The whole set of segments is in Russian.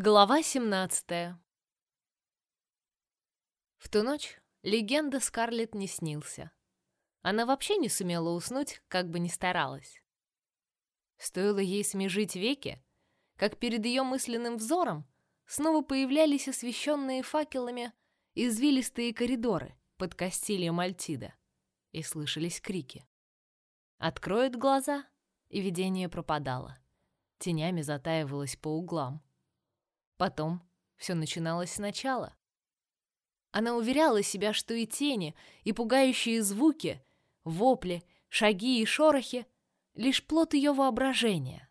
Глава 17 В ту ночь легенда Скарлетт не снился. Она вообще не сумела уснуть, как бы ни старалась. Стоило ей смежить веки, как перед ее мысленным взором снова появлялись освещенные факелами извилистые коридоры под Кастильо Мальтида, и слышались крики. Откроет глаза, и видение пропадало, тенями затаивалось по углам. Потом все начиналось сначала. Она уверяла себя, что и тени, и пугающие звуки, вопли, шаги и шорохи — лишь плод ее воображения.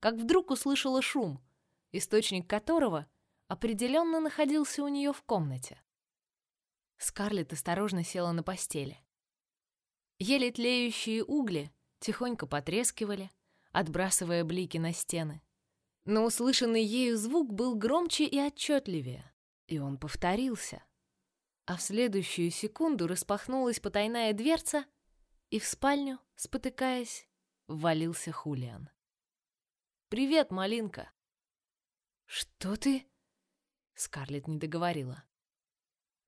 Как вдруг услышала шум, источник которого определенно находился у нее в комнате. Скарлетт осторожно села на постели. Еле тлеющие угли тихонько потрескивали, отбрасывая блики на стены. Но услышанный ею звук был громче и отчетливее, и он повторился. А в следующую секунду распахнулась потайная дверца, и в спальню, спотыкаясь, ввалился Хулиан. «Привет, малинка!» «Что ты?» Скарлетт не договорила.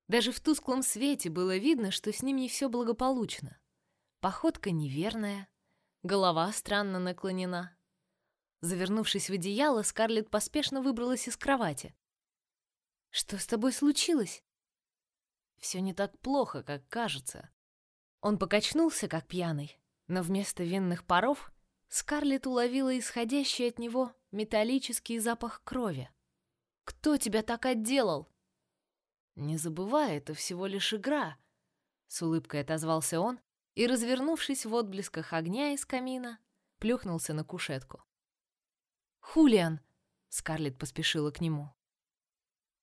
Даже в тусклом свете было видно, что с ним не все благополучно. Походка неверная, голова странно наклонена, Завернувшись в одеяло, Скарлетт поспешно выбралась из кровати. «Что с тобой случилось?» «Все не так плохо, как кажется». Он покачнулся, как пьяный, но вместо винных паров Скарлетт уловила исходящий от него металлический запах крови. «Кто тебя так отделал?» «Не забывай, это всего лишь игра», — с улыбкой отозвался он и, развернувшись в отблесках огня из камина, плюхнулся на кушетку. «Хулиан!» — Скарлетт поспешила к нему.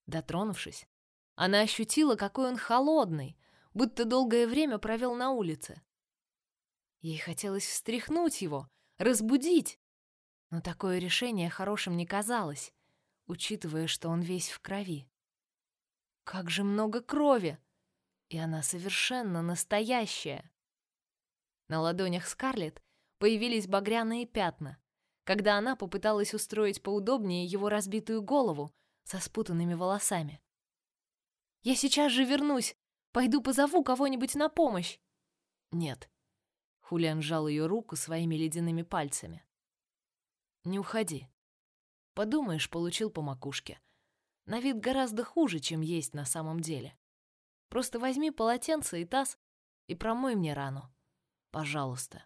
Дотронувшись, она ощутила, какой он холодный, будто долгое время провел на улице. Ей хотелось встряхнуть его, разбудить, но такое решение хорошим не казалось, учитывая, что он весь в крови. Как же много крови! И она совершенно настоящая. На ладонях Скарлетт появились багряные пятна, когда она попыталась устроить поудобнее его разбитую голову со спутанными волосами. «Я сейчас же вернусь! Пойду позову кого-нибудь на помощь!» «Нет». Хулиан сжал ее руку своими ледяными пальцами. «Не уходи. Подумаешь, получил по макушке. На вид гораздо хуже, чем есть на самом деле. Просто возьми полотенце и таз и промой мне рану. Пожалуйста».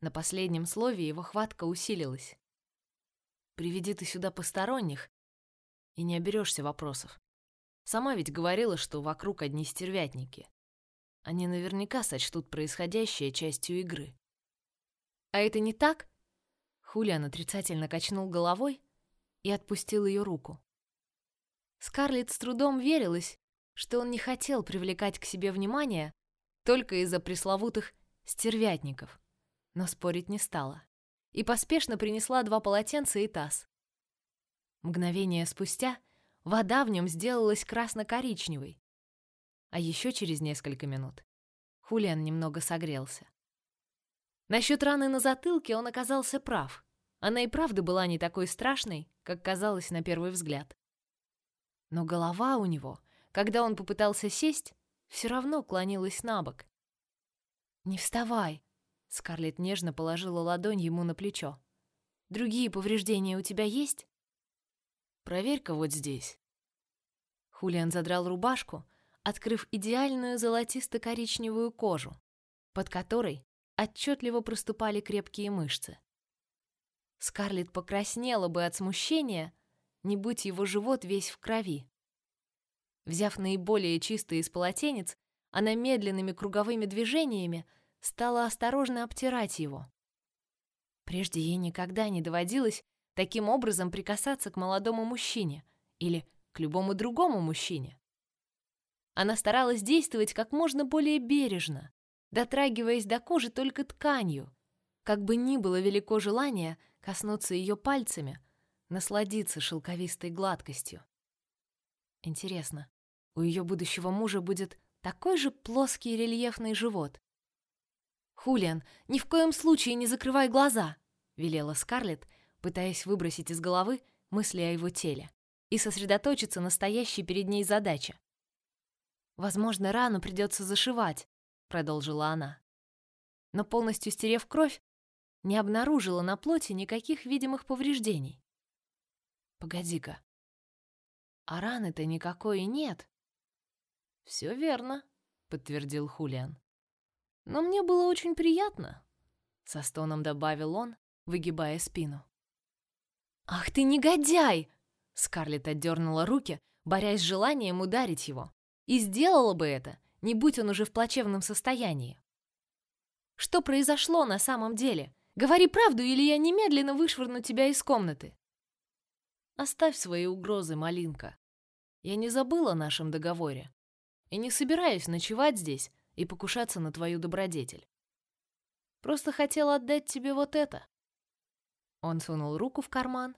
На последнем слове его хватка усилилась. «Приведи ты сюда посторонних, и не оберешься вопросов. Сама ведь говорила, что вокруг одни стервятники. Они наверняка сочтут происходящее частью игры». «А это не так?» Хулиан отрицательно качнул головой и отпустил ее руку. Скарлетт с трудом верилась, что он не хотел привлекать к себе внимание только из-за пресловутых стервятников но спорить не стала и поспешно принесла два полотенца и таз. Мгновение спустя вода в нем сделалась красно-коричневой, а еще через несколько минут Хулиан немного согрелся. Насчет раны на затылке он оказался прав. Она и правда была не такой страшной, как казалось на первый взгляд. Но голова у него, когда он попытался сесть, все равно клонилась на бок. «Не вставай!» Скарлетт нежно положила ладонь ему на плечо. Другие повреждения у тебя есть? Проверь-ка вот здесь. Хулиан задрал рубашку, открыв идеальную золотисто-коричневую кожу, под которой отчетливо проступали крепкие мышцы. Скарлетт покраснела бы от смущения, не будь его живот весь в крови. Взяв наиболее чистый из полотенец, она медленными круговыми движениями стала осторожно обтирать его. Прежде ей никогда не доводилось таким образом прикасаться к молодому мужчине или к любому другому мужчине. Она старалась действовать как можно более бережно, дотрагиваясь до кожи только тканью, как бы ни было велико желание коснуться ее пальцами, насладиться шелковистой гладкостью. Интересно, у ее будущего мужа будет такой же плоский рельефный живот, «Хулиан, ни в коем случае не закрывай глаза!» — велела Скарлетт, пытаясь выбросить из головы мысли о его теле и сосредоточиться на стоящей перед ней задаче. Возможно, рану придется зашивать, продолжила она. Но полностью стерев кровь, не обнаружила на плоти никаких видимых повреждений. Погоди-ка. А раны-то никакой и нет. Все верно, подтвердил Хулиан. Но мне было очень приятно, со стоном добавил он, выгибая спину. Ах ты негодяй! Скарлетт отдернула руки, борясь с желанием ударить его, и сделала бы это, не будь он уже в плачевном состоянии. Что произошло на самом деле? Говори правду, или я немедленно вышвырну тебя из комнаты. Оставь свои угрозы, малинка. Я не забыла нашем договоре и не собираюсь ночевать здесь и покушаться на твою добродетель. Просто хотела отдать тебе вот это. Он сунул руку в карман,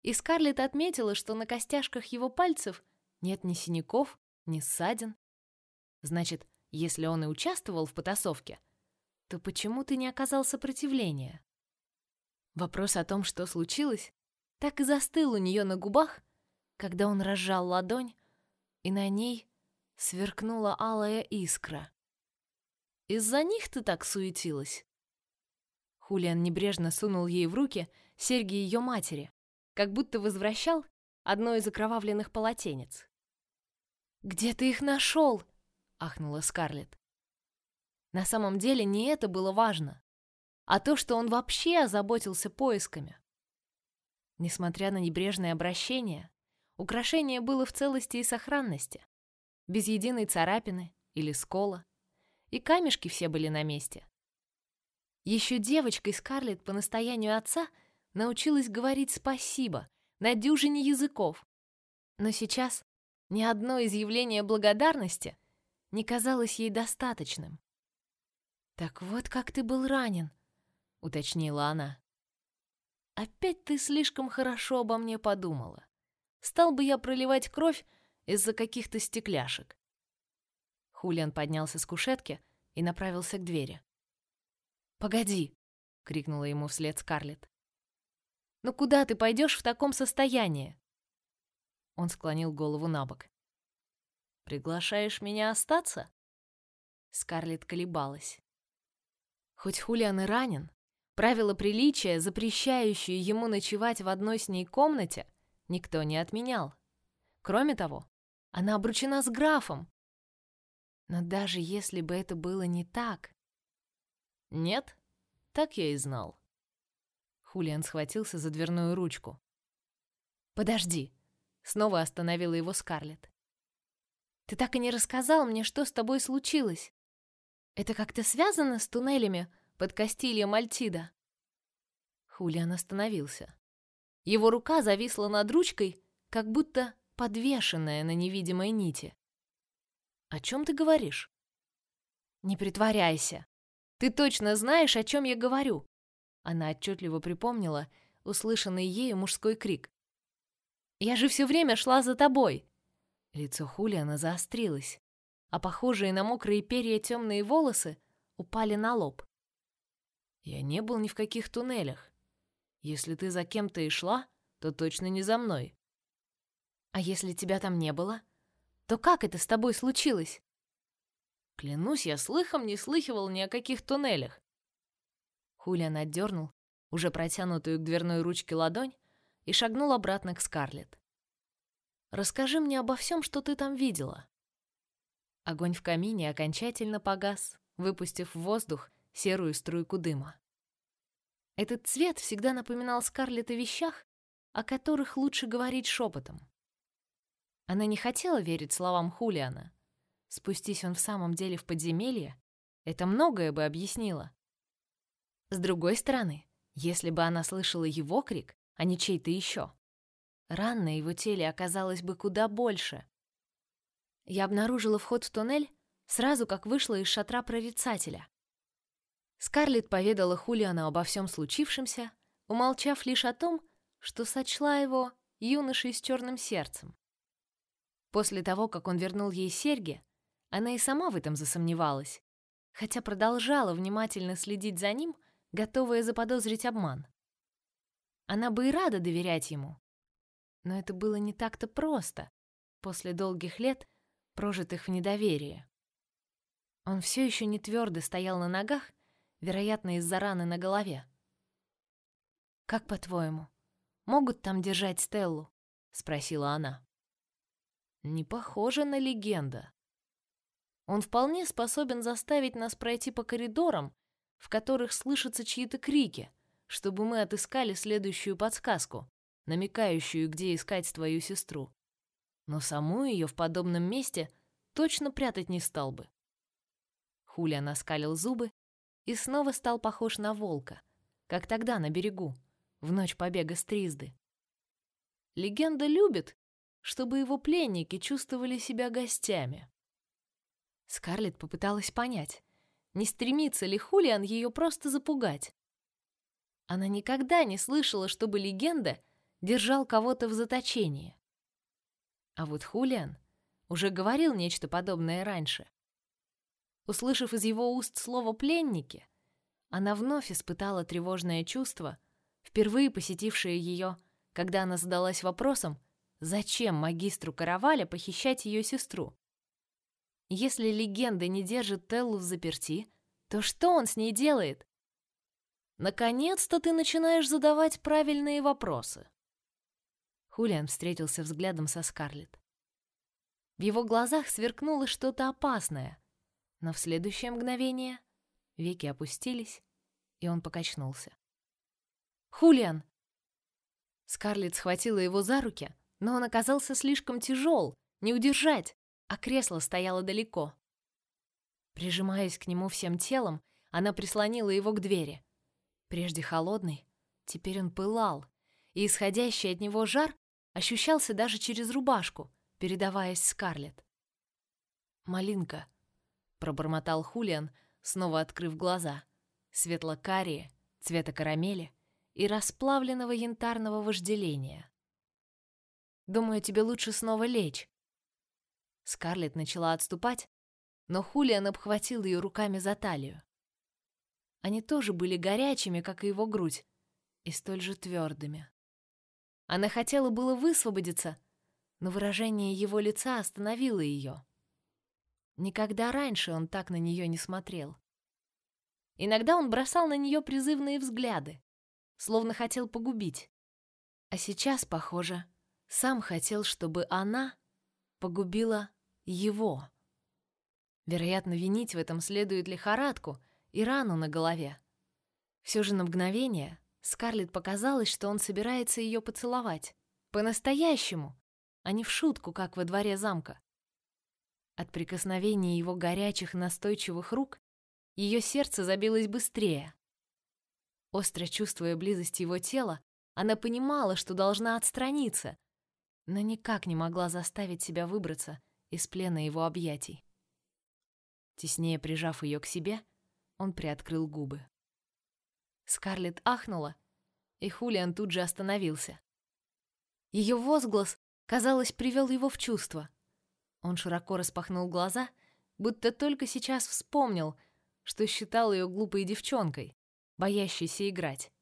и Скарлетт отметила, что на костяшках его пальцев нет ни синяков, ни ссадин. Значит, если он и участвовал в потасовке, то почему ты не оказал сопротивления? Вопрос о том, что случилось, так и застыл у нее на губах, когда он разжал ладонь, и на ней сверкнула алая искра. Из-за них ты так суетилась. Хулиан небрежно сунул ей в руки серьги ее матери, как будто возвращал одно из окровавленных полотенец. Где ты их нашел? ахнула Скарлетт. На самом деле не это было важно, а то, что он вообще озаботился поисками. Несмотря на небрежное обращение, украшение было в целости и сохранности, без единой царапины или скола, и камешки все были на месте. Еще девочкой Скарлетт по настоянию отца научилась говорить спасибо на дюжине языков, но сейчас ни одно изъявление благодарности не казалось ей достаточным. Так вот, как ты был ранен, уточнила она. Опять ты слишком хорошо обо мне подумала. Стал бы я проливать кровь из-за каких-то стекляшек. Хулиан поднялся с кушетки и направился к двери. Погоди, крикнула ему вслед Скарлетт. Ну куда ты пойдешь в таком состоянии? Он склонил голову на бок. Приглашаешь меня остаться? Скарлетт колебалась. Хоть Хулиан и ранен, правила приличия, запрещающие ему ночевать в одной с ней комнате, никто не отменял. Кроме того, она обручена с графом. Но даже если бы это было не так... Нет, так я и знал. Хулиан схватился за дверную ручку. Подожди, снова остановила его Скарлетт. Ты так и не рассказал мне, что с тобой случилось. Это как-то связано с туннелями под Кастильем Альтида? Хулиан остановился. Его рука зависла над ручкой, как будто подвешенная на невидимой нити. О чем ты говоришь? Не притворяйся. Ты точно знаешь, о чем я говорю. Она отчетливо припомнила услышанный ею мужской крик. Я же все время шла за тобой. Лицо Хулиана заострилось, а похожие на мокрые перья темные волосы упали на лоб. Я не был ни в каких туннелях. Если ты за кем-то и шла, то точно не за мной. А если тебя там не было, то как это с тобой случилось? Клянусь, я слыхом не слыхивал ни о каких туннелях. Хулиан отдернул уже протянутую к дверной ручке ладонь и шагнул обратно к Скарлетт. Расскажи мне обо всем, что ты там видела. Огонь в камине окончательно погас, выпустив в воздух серую струйку дыма. Этот цвет всегда напоминал Скарлетт о вещах, о которых лучше говорить шепотом. Она не хотела верить словам Хулиана. Спустись он в самом деле в подземелье, это многое бы объяснило. С другой стороны, если бы она слышала его крик, а не чей-то еще, ран на его теле оказалось бы куда больше. Я обнаружила вход в туннель сразу, как вышла из шатра прорицателя. Скарлетт поведала Хулиану обо всем случившемся, умолчав лишь о том, что сочла его юношей с черным сердцем. После того, как он вернул ей серьги, она и сама в этом засомневалась, хотя продолжала внимательно следить за ним, готовая заподозрить обман. Она бы и рада доверять ему, Но это было не так-то просто после долгих лет, прожитых в недоверии. Он все еще не твердо стоял на ногах, вероятно, из-за раны на голове. «Как по-твоему, могут там держать Стеллу?» — спросила она. «Не похоже на легенда. Он вполне способен заставить нас пройти по коридорам, в которых слышатся чьи-то крики, чтобы мы отыскали следующую подсказку, намекающую, где искать твою сестру. Но саму ее в подобном месте точно прятать не стал бы. Хулиан оскалил зубы и снова стал похож на волка, как тогда на берегу, в ночь побега с Тризды. Легенда любит, чтобы его пленники чувствовали себя гостями. Скарлетт попыталась понять, не стремится ли Хулиан ее просто запугать. Она никогда не слышала, чтобы легенда держал кого-то в заточении. А вот Хулиан уже говорил нечто подобное раньше. Услышав из его уст слово «пленники», она вновь испытала тревожное чувство, впервые посетившее ее, когда она задалась вопросом, зачем магистру Караваля похищать ее сестру. Если легенда не держит Теллу в заперти, то что он с ней делает? Наконец-то ты начинаешь задавать правильные вопросы. Хулиан встретился взглядом со Скарлетт. В его глазах сверкнуло что-то опасное, но в следующее мгновение веки опустились, и он покачнулся. «Хулиан!» Скарлетт схватила его за руки, но он оказался слишком тяжел, не удержать, а кресло стояло далеко. Прижимаясь к нему всем телом, она прислонила его к двери. Прежде холодный, теперь он пылал, и исходящий от него жар ощущался даже через рубашку, передаваясь Скарлетт. «Малинка», пробормотал Хулиан, снова открыв глаза, светло-карие, цвета карамели и расплавленного янтарного вожделения. Думаю, тебе лучше снова лечь. Скарлетт начала отступать, но Хулиан обхватил ее руками за талию. Они тоже были горячими, как и его грудь, и столь же твердыми. Она хотела было высвободиться, но выражение его лица остановило ее. Никогда раньше он так на нее не смотрел. Иногда он бросал на нее призывные взгляды, словно хотел погубить. А сейчас, похоже, сам хотел, чтобы она погубила его. Вероятно, винить в этом следует лихорадку и рану на голове. Все же на мгновение Скарлетт показалось, что он собирается ее поцеловать. По-настоящему, а не в шутку, как во дворе замка. От прикосновения его горячих настойчивых рук ее сердце забилось быстрее. Остро чувствуя близость его тела, она понимала, что должна отстраниться, но никак не могла заставить себя выбраться из плена его объятий. Теснее прижав ее к себе, он приоткрыл губы. Скарлетт ахнула, и Хулиан тут же остановился. Ее возглас, казалось, привел его в чувство — он широко распахнул глаза, будто только сейчас вспомнил, что считал ее глупой девчонкой, боящейся играть,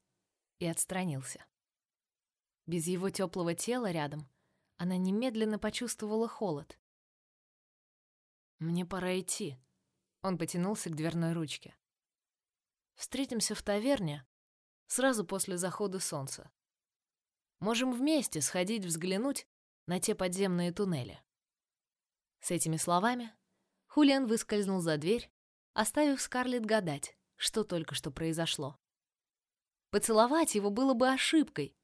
и отстранился. Без его теплого тела рядом она немедленно почувствовала холод. «Мне пора идти», — он потянулся к дверной ручке. «Встретимся в таверне сразу после захода солнца. Можем вместе сходить взглянуть на те подземные туннели». С этими словами Хулиан выскользнул за дверь, оставив Скарлетт гадать, что только что произошло. Поцеловать его было бы ошибкой,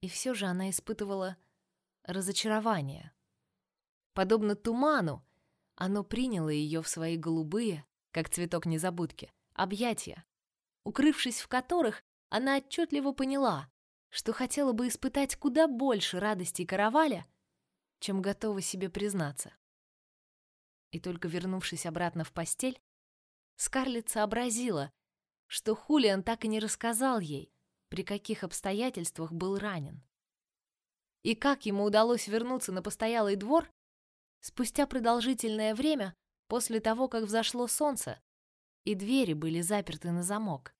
и все же она испытывала разочарование. Подобно туману, оно приняло ее в свои голубые, как цветок незабудки, объятия, укрывшись в которых, она отчетливо поняла, что хотела бы испытать куда больше радости караваля, чем готова себе признаться. И только вернувшись обратно в постель, Скарлетт сообразила, что Хулиан так и не рассказал ей, при каких обстоятельствах был ранен. И как ему удалось вернуться на постоялый двор спустя продолжительное время после того, как взошло солнце, и двери были заперты на замок.